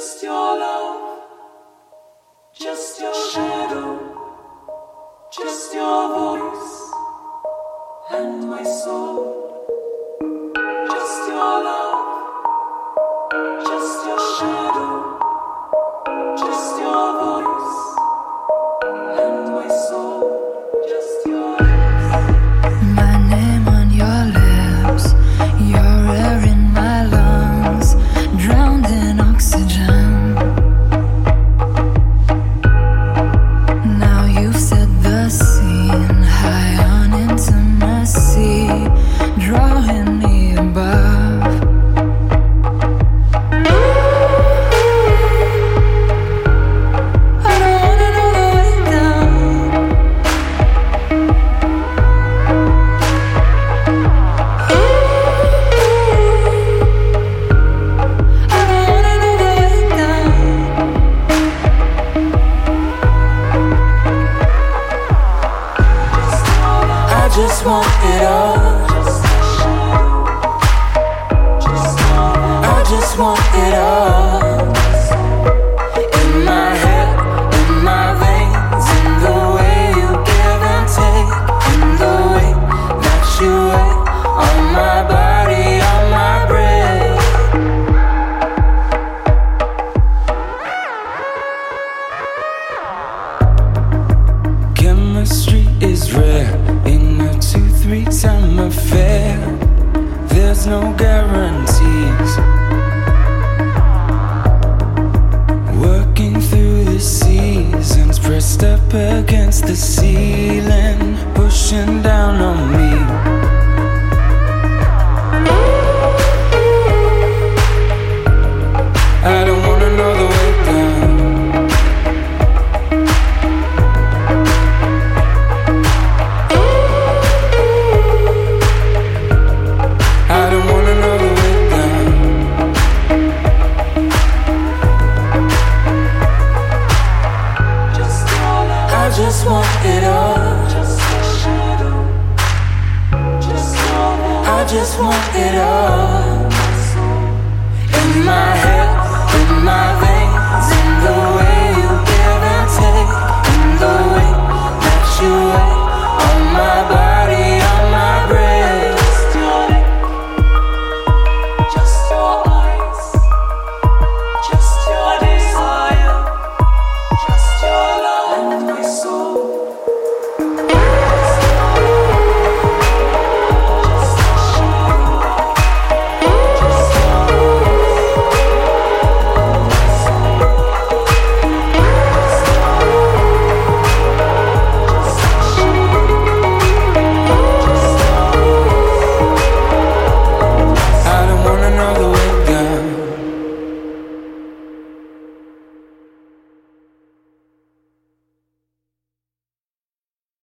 Just your love, just your shadow, just your voice. And my soul. Just want it all. I just want it all. In my head, in my veins, in the way you give and take, in the way that you wait on my body, on my brain. Chemistry is rare three time affair. There's no guarantees. Working through the seasons, pressed up against the ceiling, pushing down on. just want it all. I just want it all. In my head, in my veins.